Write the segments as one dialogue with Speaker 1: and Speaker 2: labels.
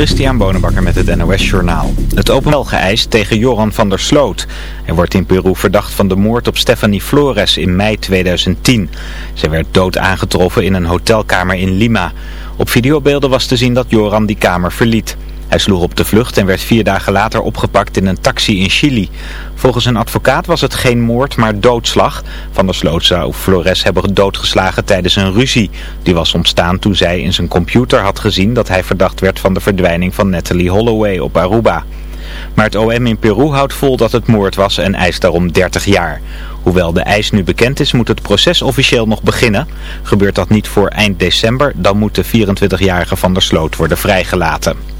Speaker 1: Christian Bonenbakker met het NOS Journaal. Het openbaar geëist tegen Joran van der Sloot. Hij wordt in Peru verdacht van de moord op Stephanie Flores in mei 2010. Zij werd dood aangetroffen in een hotelkamer in Lima. Op videobeelden was te zien dat Joran die kamer verliet. Hij sloeg op de vlucht en werd vier dagen later opgepakt in een taxi in Chili. Volgens een advocaat was het geen moord, maar doodslag. Van der Sloot zou Flores hebben doodgeslagen tijdens een ruzie. Die was ontstaan toen zij in zijn computer had gezien dat hij verdacht werd van de verdwijning van Natalie Holloway op Aruba. Maar het OM in Peru houdt vol dat het moord was en eist daarom 30 jaar. Hoewel de eis nu bekend is, moet het proces officieel nog beginnen. Gebeurt dat niet voor eind december, dan moet de 24-jarige Van der Sloot worden vrijgelaten.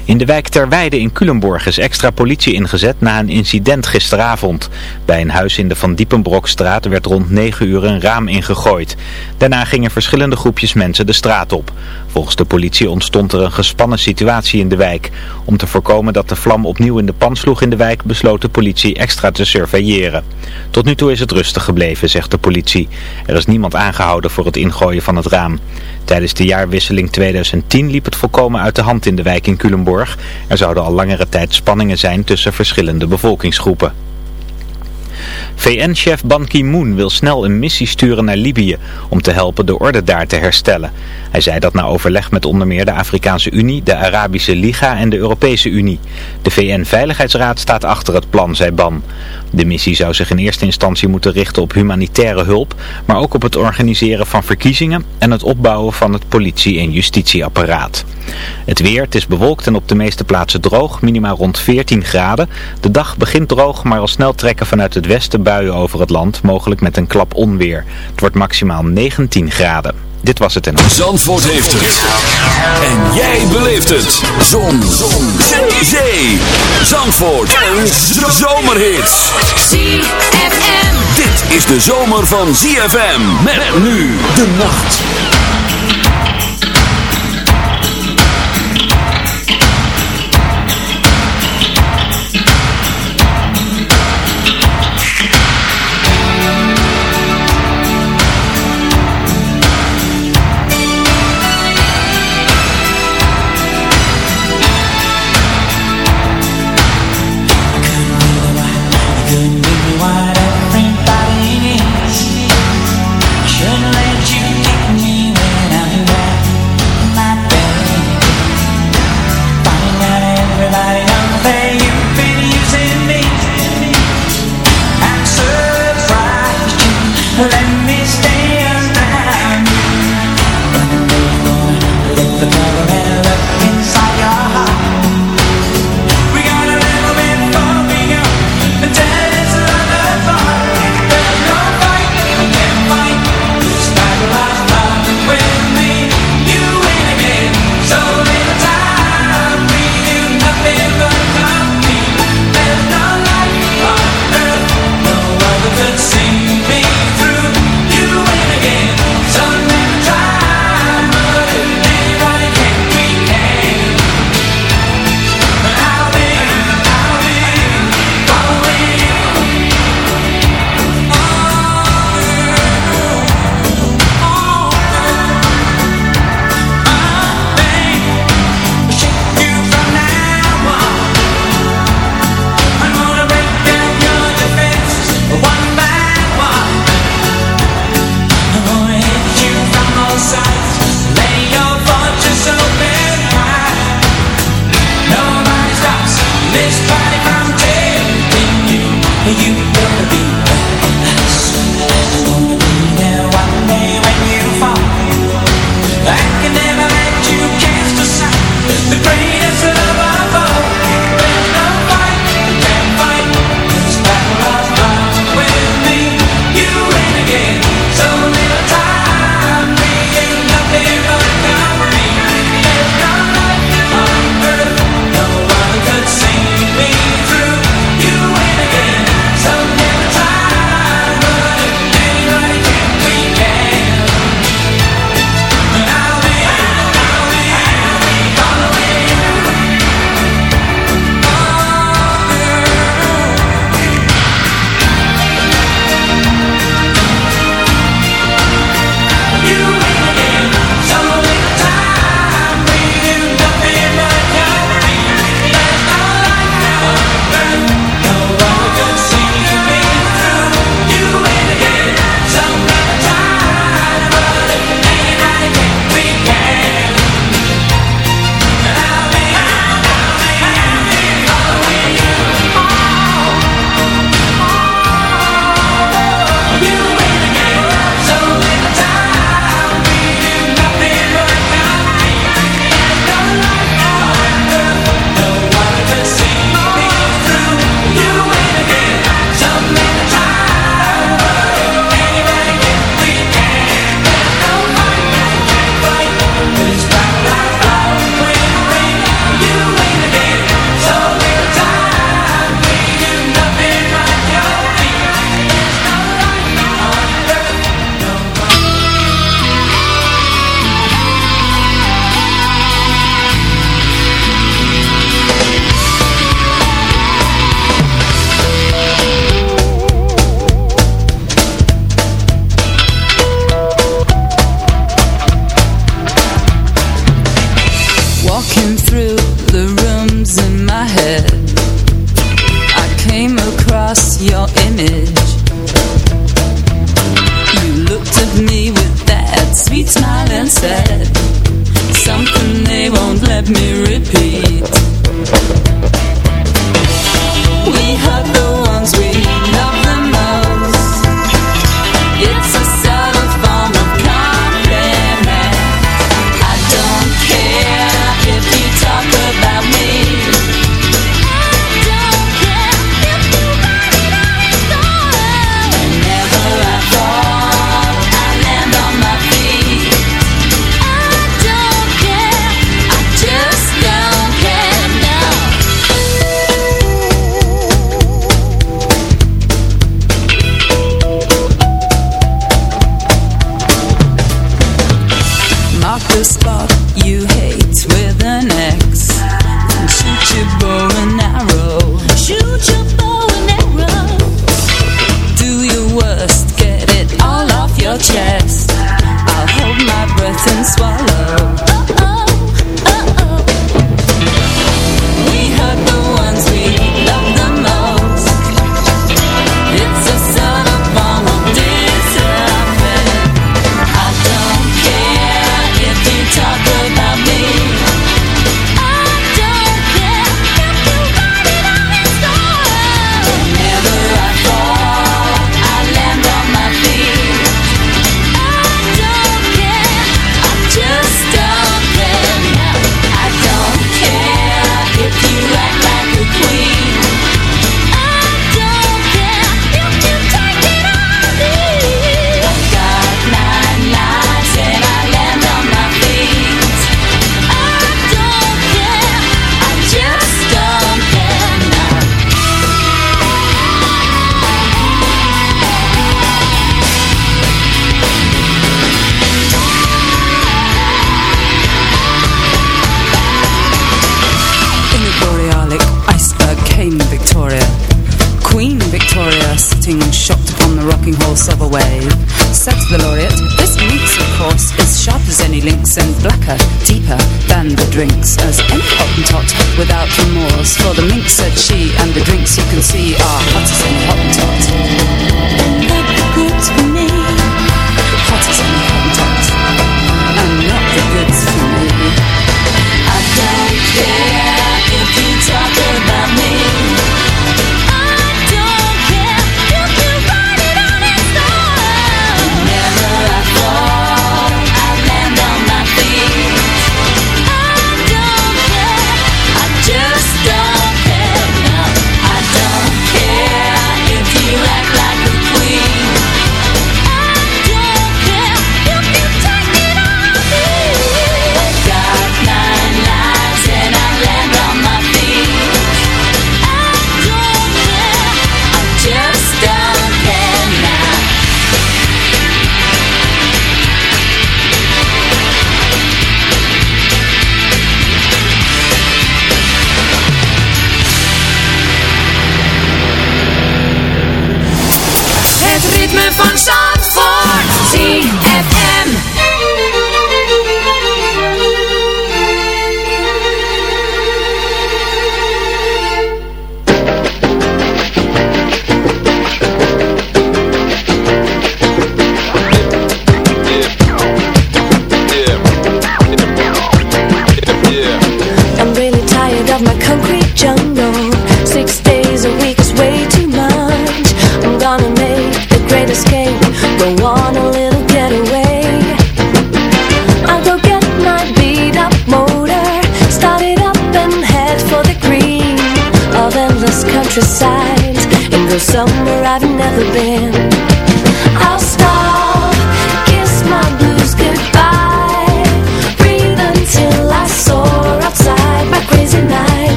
Speaker 1: In de wijk Terweide in Culemborg is extra politie ingezet na een incident gisteravond. Bij een huis in de Van Diepenbrokstraat werd rond 9 uur een raam ingegooid. Daarna gingen verschillende groepjes mensen de straat op. Volgens de politie ontstond er een gespannen situatie in de wijk. Om te voorkomen dat de vlam opnieuw in de pan sloeg in de wijk besloot de politie extra te surveilleren. Tot nu toe is het rustig gebleven, zegt de politie. Er is niemand aangehouden voor het ingooien van het raam. Tijdens de jaarwisseling 2010 liep het volkomen uit de hand in de wijk in Culemborg. Er zouden al langere tijd spanningen zijn tussen verschillende bevolkingsgroepen. VN-chef Ban Ki-moon wil snel een missie sturen naar Libië om te helpen de orde daar te herstellen. Hij zei dat na overleg met onder meer de Afrikaanse Unie, de Arabische Liga en de Europese Unie. De VN-veiligheidsraad staat achter het plan, zei Ban. De missie zou zich in eerste instantie moeten richten op humanitaire hulp, maar ook op het organiseren van verkiezingen en het opbouwen van het politie- en justitieapparaat. Het weer, het is bewolkt en op de meeste plaatsen droog, minimaal rond 14 graden. De dag begint droog, maar al snel trekken vanuit het westen buien over het land, mogelijk met een klap onweer. Het wordt maximaal 19 graden. Dit was het en...
Speaker 2: Zandvoort heeft het. En jij beleeft het. Zon. Zon. Zee. Zee. Zandvoort. Een zomerhit.
Speaker 3: ZFM.
Speaker 2: Dit is de zomer van ZFM. Met nu de nacht.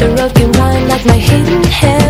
Speaker 4: The
Speaker 5: road can wind like my hidden hair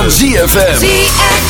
Speaker 6: Van ZFM.
Speaker 3: ZFM.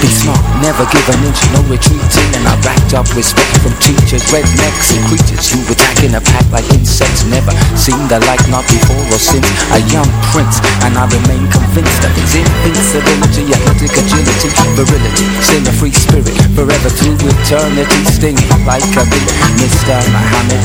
Speaker 7: Be smart, never give an inch, no retreating. And I racked up respect from teachers, rednecks and creatures who attack in a pack like insects. Never seen the like, not before or since. A young prince, and I remain convinced of his invincibility, athletic agility, virility. Still a free spirit, forever through eternity. Stinging like a bee, Mr. Muhammad.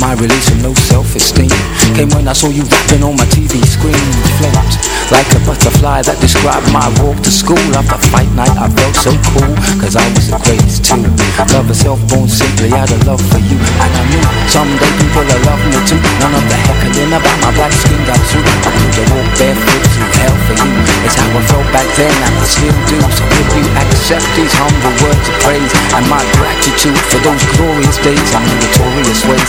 Speaker 7: My release from low self-esteem. Came when I saw you rapping on my TV screen. Flames like a butterfly that described my walk to school. After fight night I felt so cool Cause I was the greatest too. Love a cell phone simply out of love for you. And I knew someday people will love me too. None of the heckling about my black skin got through. I could have walked barefoot through hell for you. It's how I felt back then and I still do. So if you accept these humble words of praise And my gratitude for those glorious days And notorious ways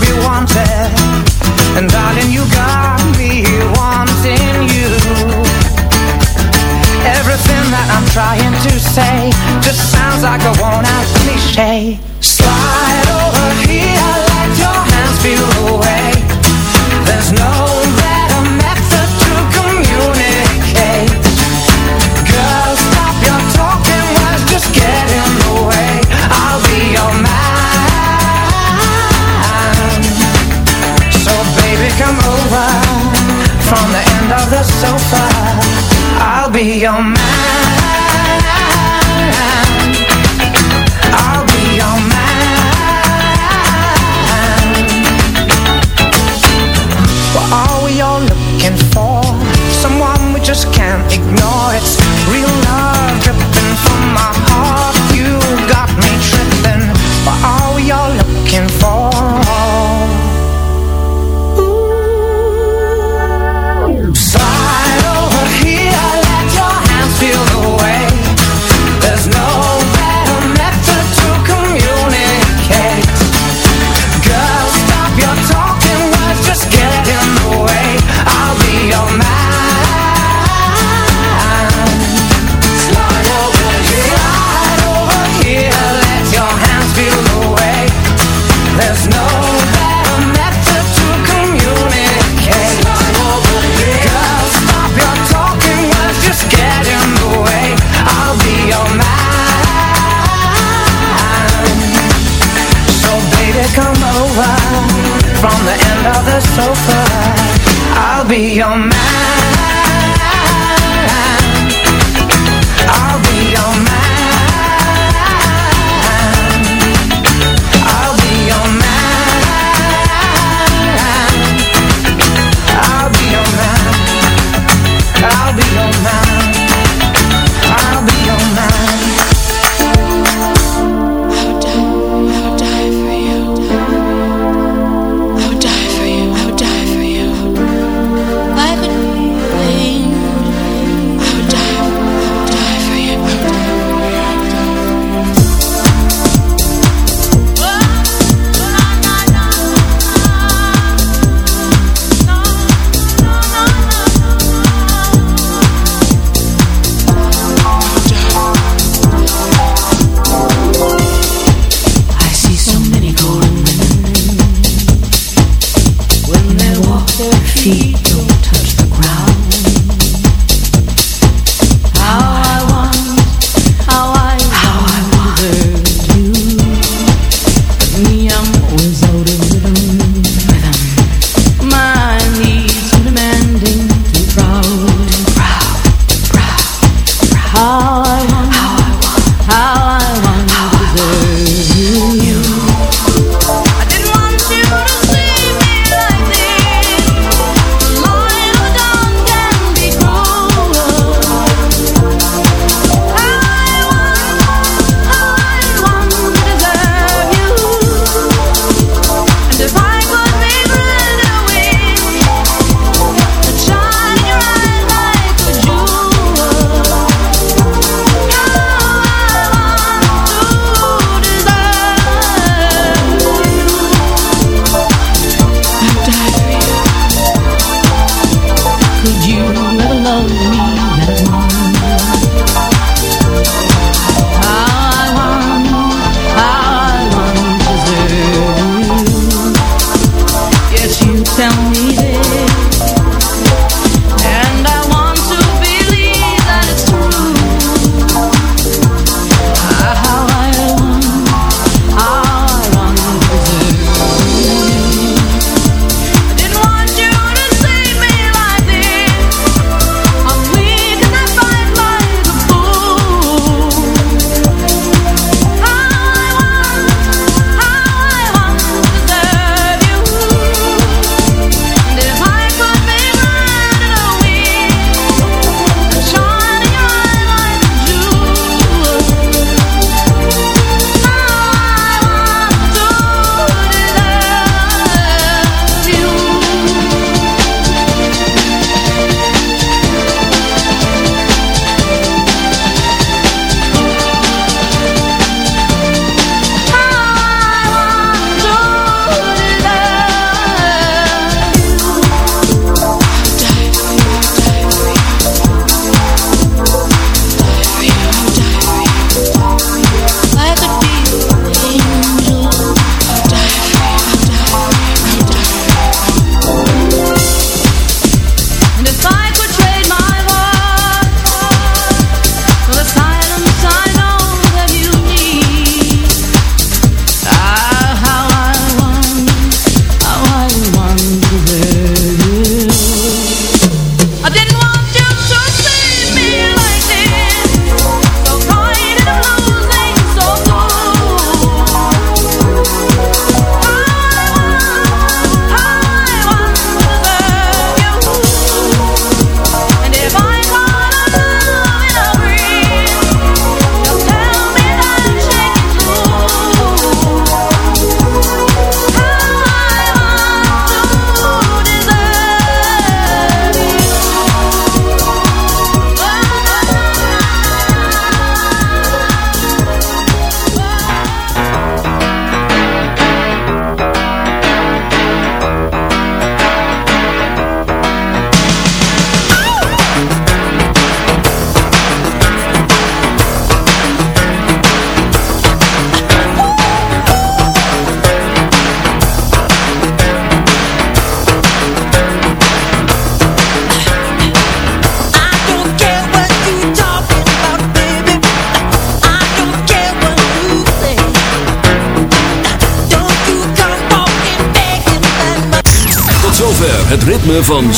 Speaker 8: be wanted. And darling, you got me wanting you. Everything that I'm trying to say Just sounds like a worn-out cliche. Slide over here, let your hands feel from the end of the sofa. I'll be your man. I'll be your man. We're we all looking for? Someone we just can't ignore. me
Speaker 6: on